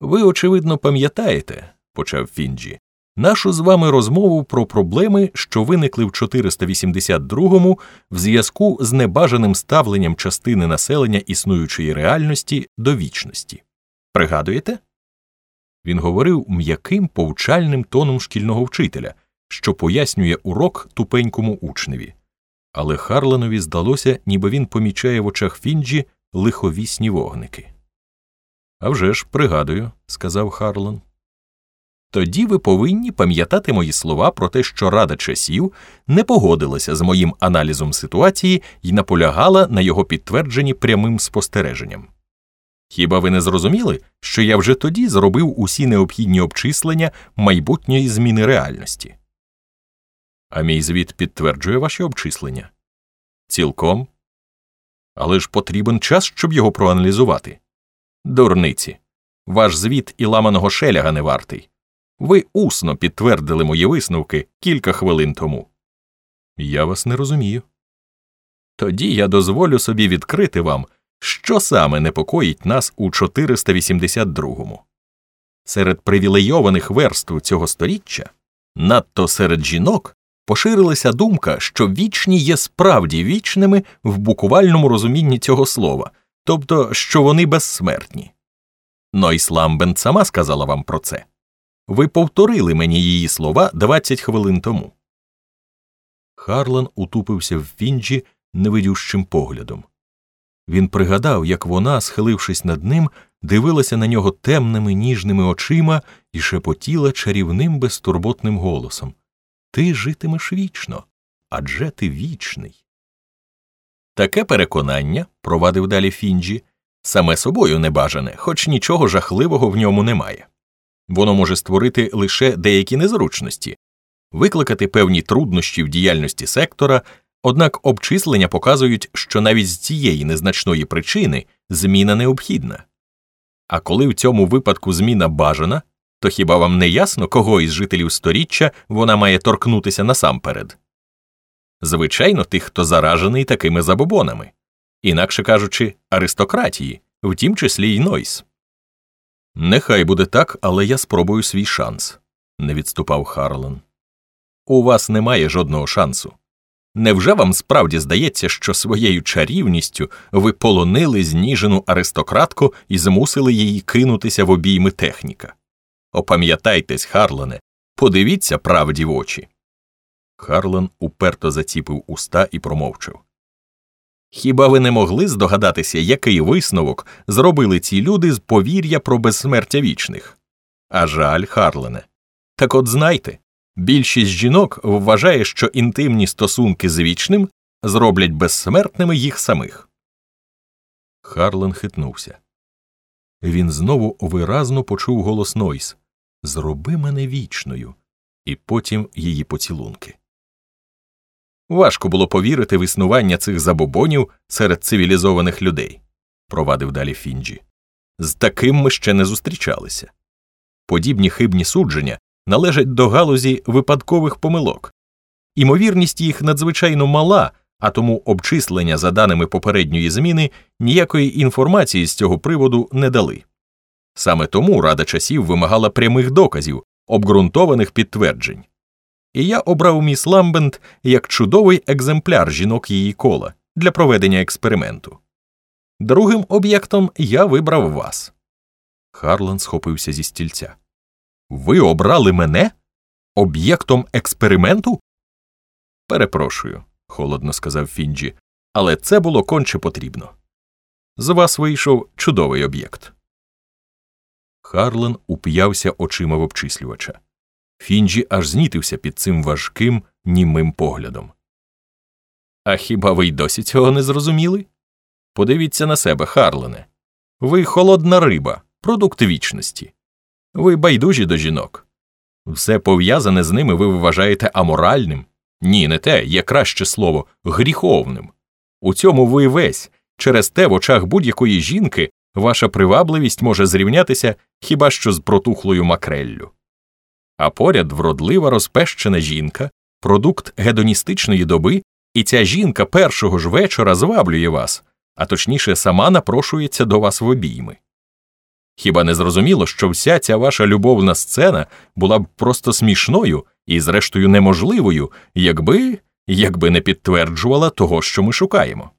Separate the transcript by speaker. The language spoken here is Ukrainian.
Speaker 1: Ви, очевидно, пам'ятаєте, почав Фінджі, нашу з вами розмову про проблеми, що виникли в 482-му в зв'язку з небажаним ставленням частини населення існуючої реальності до вічності. Пригадуєте? Він говорив м'яким повчальним тоном шкільного вчителя, що пояснює урок тупенькому учневі. Але Харленові здалося, ніби він помічає в очах Фінджі лиховісні вогники. «А вже ж, пригадую, сказав Харлан. Тоді ви повинні пам'ятати мої слова про те, що Рада часів не погодилася з моїм аналізом ситуації і наполягала на його підтвердженні прямим спостереженням. Хіба ви не зрозуміли, що я вже тоді зробив усі необхідні обчислення майбутньої зміни реальності? А мій звіт підтверджує ваші обчислення? Цілком. Але ж потрібен час, щоб його проаналізувати. Дурниці. Ваш звіт і ламаного шеляга не вартий. Ви усно підтвердили мої висновки кілька хвилин тому. Я вас не розумію. Тоді я дозволю собі відкрити вам, що саме непокоїть нас у 482-му. Серед привілейованих верств цього сторіччя, надто серед жінок, поширилася думка, що вічні є справді вічними в буквальному розумінні цього слова, тобто що вони безсмертні. Нойс Ламбент сама сказала вам про це. Ви повторили мені її слова 20 хвилин тому. Харлан утупився в Фінджі невидющим поглядом. Він пригадав, як вона, схилившись над ним, дивилася на нього темними ніжними очима і шепотіла чарівним безтурботним голосом Ти житимеш вічно, адже ти вічний. Таке переконання, провадив далі Фінджі, саме собою небажане, хоч нічого жахливого в ньому немає. Воно може створити лише деякі незручності, викликати певні труднощі в діяльності сектора, однак обчислення показують, що навіть з цієї незначної причини зміна необхідна. А коли в цьому випадку зміна бажана, то хіба вам не ясно, кого із жителів сторіччя вона має торкнутися насамперед? Звичайно, тих, хто заражений такими забобонами, інакше кажучи, аристократії, в тім числі й Нойс. Нехай буде так, але я спробую свій шанс, не відступав Харлан. У вас немає жодного шансу. Невже вам справді здається, що своєю чарівністю ви полонили зніжену аристократку і змусили її кинутися в обійми техніка? Опам'ятайтесь, Харлане, подивіться правді в очі. Харлан уперто заціпив уста і промовчав. Хіба ви не могли здогадатися, який висновок зробили ці люди з повір'я про безсмертя вічних? А жаль, Харлене. Так от знайте, більшість жінок вважає, що інтимні стосунки з вічним зроблять безсмертними їх самих. Харлен хитнувся. Він знову виразно почув голос Нойс Зроби мене вічною, і потім її поцілунки. Важко було повірити в існування цих забобонів серед цивілізованих людей, провадив далі Фінджі. З таким ми ще не зустрічалися. Подібні хибні судження належать до галузі випадкових помилок. Імовірність їх надзвичайно мала, а тому обчислення за даними попередньої зміни ніякої інформації з цього приводу не дали. Саме тому Рада часів вимагала прямих доказів, обґрунтованих підтверджень і я обрав міс Ламбент як чудовий екземпляр жінок її кола для проведення експерименту. Другим об'єктом я вибрав вас. Харлан схопився зі стільця. Ви обрали мене об'єктом експерименту? Перепрошую, холодно сказав Фінджі, але це було конче потрібно. З вас вийшов чудовий об'єкт. Харлан уп'явся очима в обчислювача. Фінджі аж знітився під цим важким, німим поглядом. А хіба ви й досі цього не зрозуміли? Подивіться на себе, Харлене. Ви холодна риба, продукт вічності. Ви байдужі до жінок. Все пов'язане з ними ви вважаєте аморальним? Ні, не те, є краще слово, гріховним. У цьому ви весь, через те в очах будь-якої жінки ваша привабливість може зрівнятися хіба що з протухлою макреллю а поряд вродлива розпещена жінка, продукт гедоністичної доби, і ця жінка першого ж вечора зваблює вас, а точніше, сама напрошується до вас в обійми. Хіба не зрозуміло, що вся ця ваша любовна сцена була б просто смішною і, зрештою, неможливою, якби якби не підтверджувала того, що ми шукаємо.